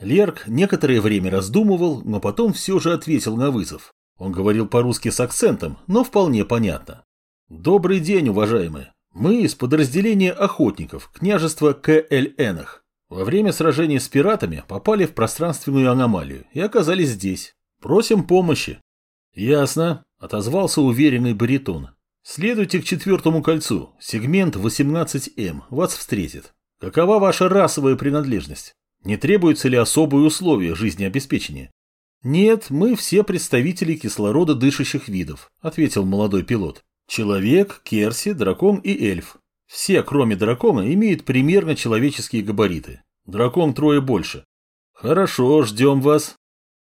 Лерк некоторое время раздумывал, но потом все же ответил на вызов. Он говорил по-русски с акцентом, но вполне понятно. «Добрый день, уважаемые. Мы из подразделения охотников, княжества КЛНах. Во время сражения с пиратами попали в пространственную аномалию и оказались здесь. Просим помощи». «Ясно», — отозвался уверенный баритон. «Следуйте к четвертому кольцу. Сегмент 18М. Вас встретит. Какова ваша расовая принадлежность? Не требуются ли особые условия жизнеобеспечения? Нет, мы все представители кислорода дышащих видов, ответил молодой пилот. Человек, керси, дракон и эльф. Все, кроме дракона, имеют примерно человеческие габариты. Дракон трое больше. Хорошо, ждем вас.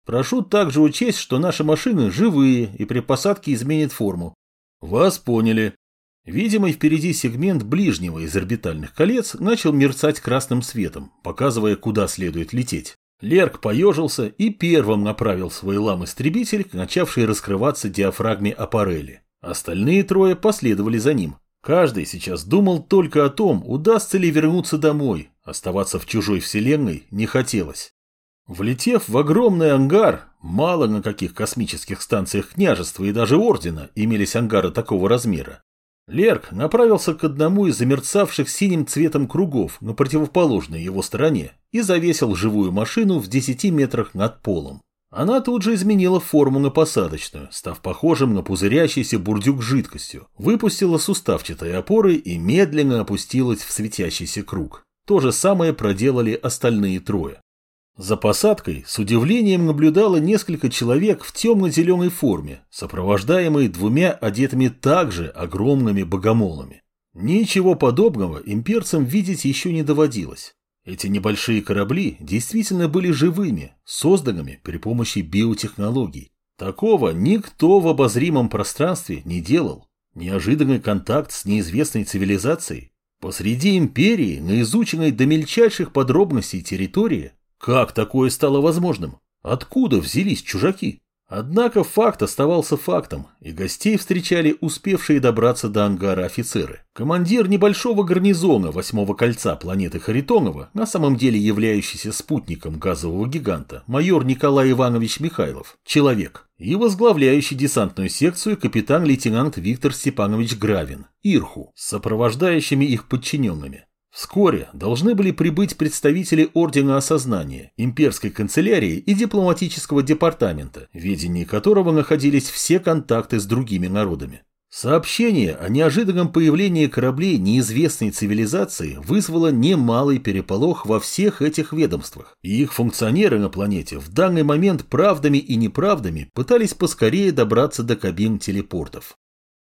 Прошу также учесть, что наши машины живые и при посадке изменят форму. Вас поняли. Видимый впереди сегмент ближнего из орбитальных колец начал мерцать красным светом, показывая, куда следует лететь. Лерк поежился и первым направил свой лам-истребитель к начавшей раскрываться диафрагме аппарели. Остальные трое последовали за ним. Каждый сейчас думал только о том, удастся ли вернуться домой. Оставаться в чужой вселенной не хотелось. Влетев в огромный ангар, мало на каких космических станциях княжества и даже ордена имелись ангары такого размера, Лерк направился к одному из замерцавших синим цветом кругов на противоположной его стороне и завесил живую машину в 10 метрах над полом. Она тут же изменила форму на посадочную, став похожим на пузырящийся бурдюк жидкостью, выпустила суставчатые опоры и медленно опустилась в светящийся круг. То же самое проделали остальные трое. За посадкой с удивлением наблюдало несколько человек в темно-зеленой форме, сопровождаемые двумя одетыми также огромными богомолами. Ничего подобного имперцам видеть еще не доводилось. Эти небольшие корабли действительно были живыми, созданными при помощи биотехнологий. Такого никто в обозримом пространстве не делал. Неожиданный контакт с неизвестной цивилизацией посреди империи, на изученной до мельчайших подробностей территории, как такое стало возможным? Откуда взялись чужаки? Однако факт оставался фактом, и гостей встречали успевшие добраться до ангара офицеры. Командир небольшого гарнизона восьмого кольца планеты Харитонова, на самом деле являющийся спутником газового гиганта, майор Николай Иванович Михайлов, человек, и возглавляющий десантную секцию капитан-лейтенант Виктор Степанович Гравин, Ирху, с сопровождающими их подчиненными. Вскоре должны были прибыть представители Ордена Осознания, имперской канцелярии и дипломатического департамента, в ведении которого находились все контакты с другими народами. Сообщение о неожиданном появлении кораблей неизвестной цивилизации вызвало немалый переполох во всех этих ведомствах, и их функционеры на планете в данный момент правдами и неправдами пытались поскорее добраться до кабин телепортов.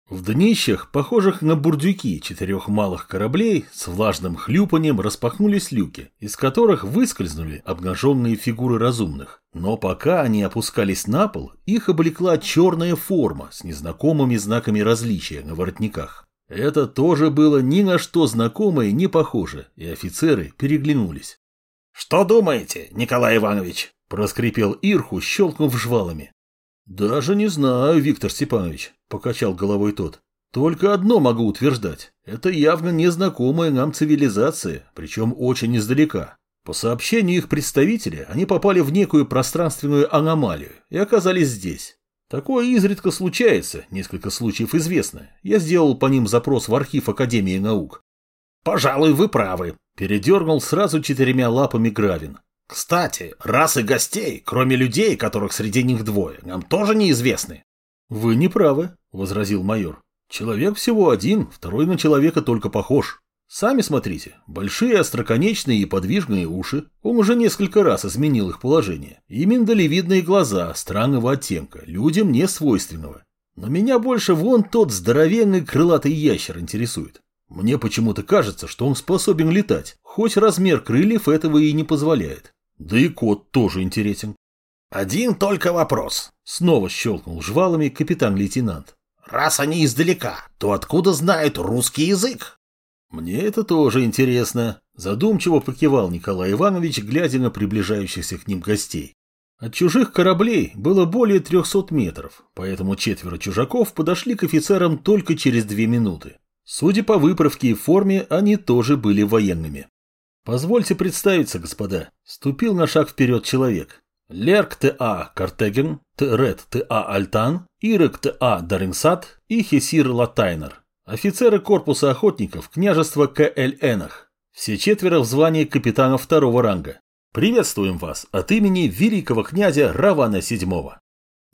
В днищах, похожих на бурдюки четырех малых кораблей, с влажным хлюпанием распахнулись люки, из которых выскользнули обнаженные фигуры разумных. Но пока они опускались на пол, их облекла черная форма с незнакомыми знаками различия на воротниках. Это тоже было ни на что знакомое не похоже, и офицеры переглянулись. «Что думаете, Николай Иванович?» – проскрипел Ирху, щелкнув жвалами. «Даже не знаю, Виктор Степанович», – покачал головой тот. «Только одно могу утверждать. Это явно незнакомая нам цивилизация, причем очень издалека. По сообщению их представителя, они попали в некую пространственную аномалию и оказались здесь. Такое изредка случается, несколько случаев известно. Я сделал по ним запрос в архив Академии наук. «Пожалуй, вы правы», – передернул сразу четырьмя лапами Гравин. Кстати, расы гостей, кроме людей, которых среди них двое, нам тоже неизвестны. Вы не правы, возразил майор. Человек всего один, второй на человека только похож. Сами смотрите, большие остроконечные и подвижные уши, он уже несколько раз изменил их положение, и миндалевидные глаза странного оттенка, людям не свойственного. Но меня больше вон тот здоровенный крылатый ящер интересует. Мне почему-то кажется, что он способен летать, хоть размер крыльев этого и не позволяет. Да и кот тоже интересен. Один только вопрос. Снова щелкнул жвалами капитан-лейтенант. Раз они издалека, то откуда знают русский язык? Мне это тоже интересно. Задумчиво покивал Николай Иванович, глядя на приближающихся к ним гостей. От чужих кораблей было более трехсот метров, поэтому четверо чужаков подошли к офицерам только через две минуты. Судя по выправке и форме, они тоже были военными. Позвольте представиться, господа. Ступил на шаг вперед человек. Лерк Т.А. Картеген, Т.Ред Т.А. Альтан, Ирек Т.А. Даринсат и Хесир Латайнер. Офицеры корпуса охотников княжества К.Л. Энах. Все четверо в звании капитана второго ранга. Приветствуем вас от имени великого князя Равана VII.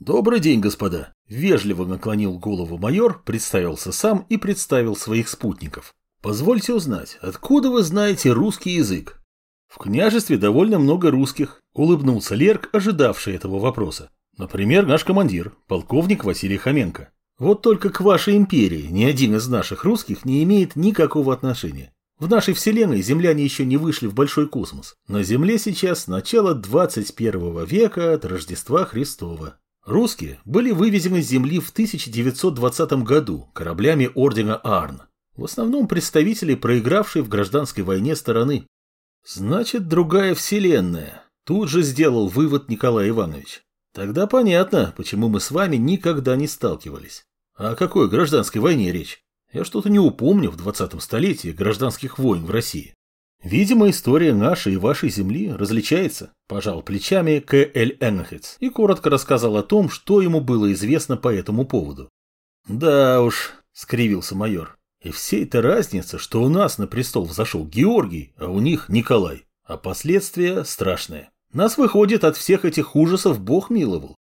Добрый день, господа. Вежливо наклонил голову майор, представился сам и представил своих спутников. Позвольте узнать, откуда вы знаете русский язык? В княжестве довольно много русских, улыбнулся Лерк, ожидавший этого вопроса. Например, наш командир, полковник Василий Хоменко. Вот только к вашей империи ни один из наших русских не имеет никакого отношения. В нашей вселенной земляне еще не вышли в большой космос. На Земле сейчас начало 21 века от Рождества Христова. Русские были вывезены с Земли в 1920 году кораблями ордена Арн. В основном представители проигравшей в гражданской войне стороны. Значит, другая вселенная. Тут же сделал вывод Николай Иванович. Тогда понятно, почему мы с вами никогда не сталкивались. О какой гражданской войне речь? Я что-то не упомню в 20 столетии гражданских войн в России. Видимо, история нашей и вашей земли различается, пожал плечами К.Л. Энхец и коротко рассказал о том, что ему было известно по этому поводу. Да уж, скривился майор, и все это разница, что у нас на престол взошел Георгий, а у них Николай, а последствия страшные. Нас выходит от всех этих ужасов Бог миловал.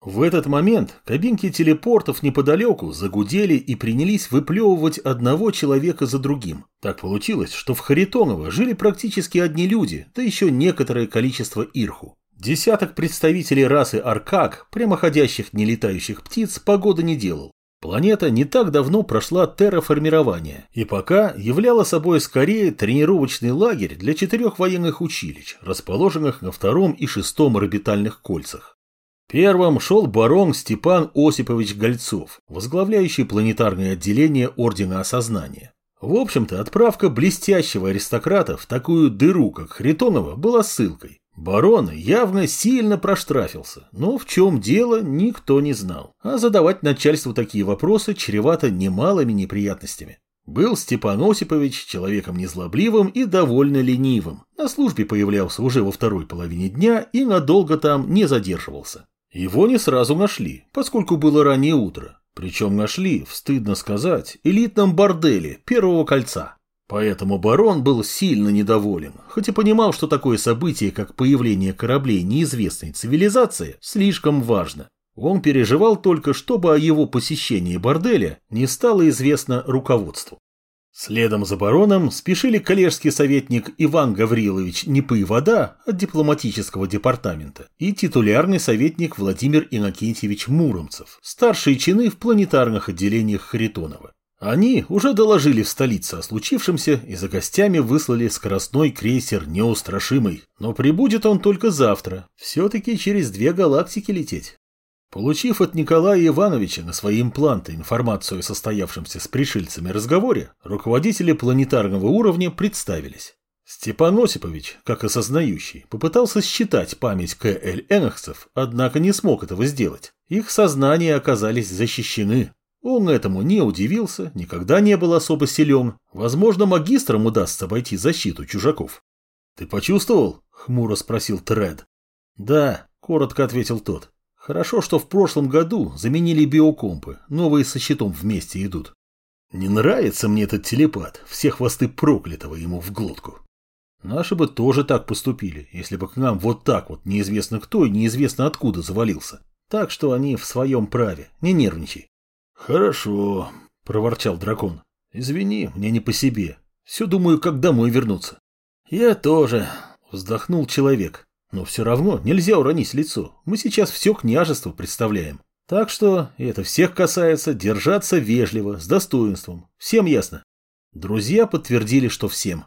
В этот момент кабинки телепортов неподалеку загудели и принялись выплевывать одного человека за другим. Так получилось, что в Харитоново жили практически одни люди, да еще некоторое количество ирху. Десяток представителей расы Аркак, прямоходящих нелетающих птиц, погода не делал. Планета не так давно прошла терраформирование и пока являла собой скорее тренировочный лагерь для четырех военных училищ, расположенных на втором и шестом орбитальных кольцах. Первым шел барон Степан Осипович Гольцов, возглавляющий планетарное отделение Ордена Осознания. В общем-то, отправка блестящего аристократа в такую дыру, как Хритонова, была ссылкой. Барон явно сильно проштрафился, но в чем дело, никто не знал. А задавать начальству такие вопросы чревато немалыми неприятностями. Был Степан Осипович человеком незлобливым и довольно ленивым. На службе появлялся уже во второй половине дня и надолго там не задерживался. Его не сразу нашли, поскольку было раннее утро. Причем нашли, стыдно сказать, элитном борделе первого кольца. Поэтому барон был сильно недоволен, хоть и понимал, что такое событие, как появление кораблей неизвестной цивилизации, слишком важно. Он переживал только, чтобы о его посещении борделя не стало известно руководству. Следом за бароном спешили коллежский советник Иван Гаврилович Непоевода от дипломатического департамента и титулярный советник Владимир Иннокентьевич Муромцев, старшие чины в планетарных отделениях Харитонова. Они уже доложили в столице о случившемся и за гостями выслали скоростной крейсер «Неустрашимый», но прибудет он только завтра, все-таки через две галактики лететь. Получив от Николая Ивановича на свои импланты информацию о состоявшемся с пришельцами разговоре, руководители планетарного уровня представились. Степан Осипович, как осознающий, попытался считать память К.Л. Энахцев, однако не смог этого сделать. Их сознания оказались защищены. Он этому не удивился, никогда не был особо силен. Возможно, магистрам удастся обойти защиту чужаков. «Ты почувствовал?» — хмуро спросил Тред. «Да», — коротко ответил тот. Хорошо, что в прошлом году заменили биокомпы, новые со щитом вместе идут. Не нравится мне этот телепат, все хвосты проклятого ему в глотку. Наши бы тоже так поступили, если бы к нам вот так вот неизвестно кто и неизвестно откуда завалился. Так что они в своем праве, не нервничай. Хорошо, проворчал дракон. Извини, мне не по себе. Все думаю, как домой вернуться. Я тоже, вздохнул человек. Но все равно нельзя уронить лицо. Мы сейчас все княжество представляем. Так что, это всех касается, держаться вежливо, с достоинством. Всем ясно? Друзья подтвердили, что всем.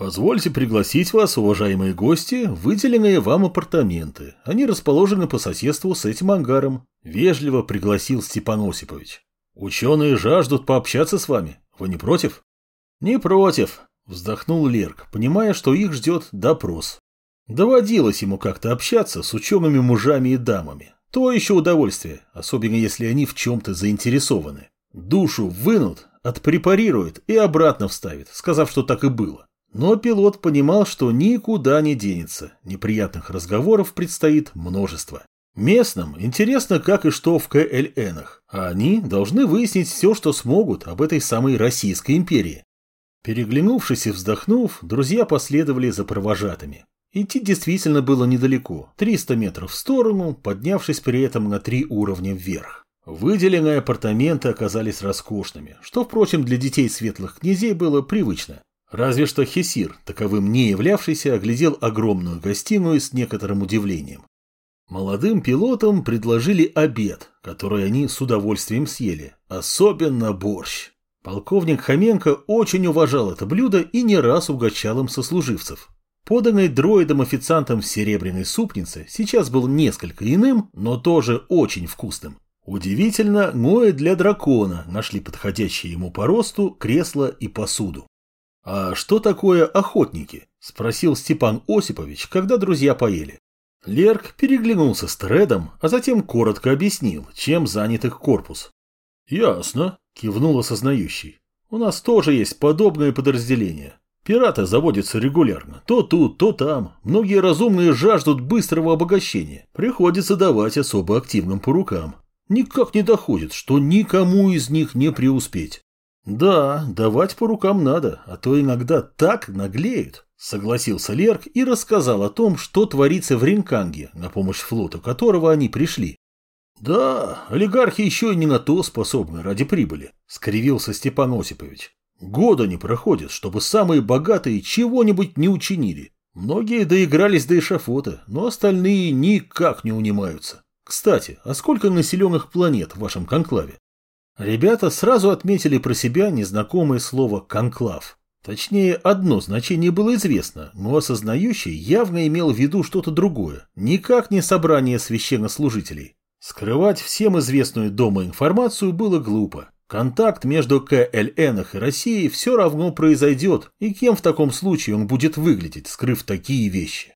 Позвольте пригласить вас, уважаемые гости, выделенные вам апартаменты. Они расположены по соседству с этим ангаром. Вежливо пригласил Степан Осипович. Ученые жаждут пообщаться с вами. Вы не против? Не против, вздохнул Лерк, понимая, что их ждет допрос. Доводилось ему как-то общаться с учеными мужами и дамами. То еще удовольствие, особенно если они в чем-то заинтересованы. Душу вынут, отпрепарируют и обратно вставит, сказав, что так и было. Но пилот понимал, что никуда не денется, неприятных разговоров предстоит множество. Местным интересно, как и что в КЛНах, а они должны выяснить все, что смогут об этой самой Российской империи. Переглянувшись и вздохнув, друзья последовали за провожатыми. Идти действительно было недалеко, 300 метров в сторону, поднявшись при этом на три уровня вверх. Выделенные апартаменты оказались роскошными, что, впрочем, для детей светлых князей было привычно. Разве что Хесир, таковым не являвшийся, оглядел огромную гостиную с некоторым удивлением. Молодым пилотам предложили обед, который они с удовольствием съели, особенно борщ. Полковник Хоменко очень уважал это блюдо и не раз угощал им сослуживцев. Поданный дроидом-официантом в серебряной супнице сейчас был несколько иным, но тоже очень вкусным. Удивительно, но и для дракона нашли подходящие ему по росту кресло и посуду. «А что такое охотники?» – спросил Степан Осипович, когда друзья поели. Лерк переглянулся с Тредом, а затем коротко объяснил, чем занят их корпус. «Ясно», – кивнул осознающий. «У нас тоже есть подобное подразделение. Пираты заводятся регулярно. То тут, то там. Многие разумные жаждут быстрого обогащения. Приходится давать особо активным по рукам. Никак не доходит, что никому из них не преуспеть. Да, давать по рукам надо, а то иногда так наглеют. Согласился Лерк и рассказал о том, что творится в Ринканге, на помощь флоту которого они пришли. Да, олигархи еще и не на то способны ради прибыли, скривился Степан Осипович. Года не проходит, чтобы самые богатые чего-нибудь не учинили. Многие доигрались до эшафота, но остальные никак не унимаются. Кстати, а сколько населенных планет в вашем конклаве? Ребята сразу отметили про себя незнакомое слово «конклав». Точнее, одно значение было известно, но осознающий явно имел в виду что-то другое, никак не собрание священнослужителей. Скрывать всем известную дома информацию было глупо. Контакт между КЛН и Россией все равно произойдет, и кем в таком случае он будет выглядеть, скрыв такие вещи?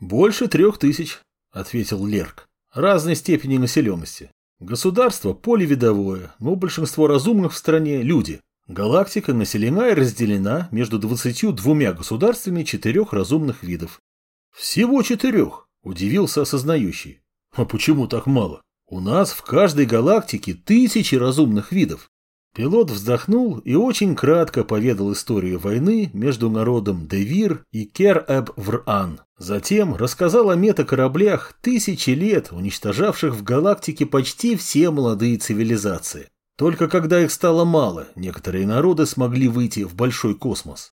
«Больше трех тысяч», — ответил Лерк. «Разной степени населенности. Государство полевидовое, но большинство разумных в стране – люди. Галактика населена и разделена между 22 государствами четырех разумных видов. Всего четырех, удивился осознающий. А почему так мало? У нас в каждой галактике тысячи разумных видов. Пилот вздохнул и очень кратко поведал историю войны между народом Девир и Кер-Эб-Вран. Затем рассказал о метакораблях тысячи лет, уничтожавших в галактике почти все молодые цивилизации. Только когда их стало мало, некоторые народы смогли выйти в большой космос.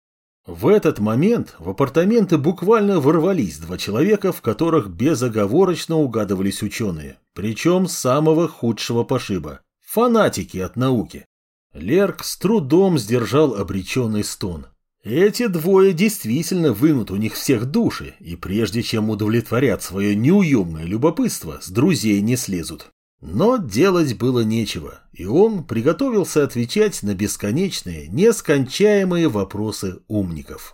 В этот момент в апартаменты буквально ворвались два человека, в которых безоговорочно угадывались ученые, причем самого худшего пошиба – фанатики от науки. Лерк с трудом сдержал обреченный стон. Эти двое действительно вынут у них всех души, и прежде чем удовлетворят свое неуемное любопытство, с друзей не слезут. Но делать было нечего, и он приготовился отвечать на бесконечные, нескончаемые вопросы умников.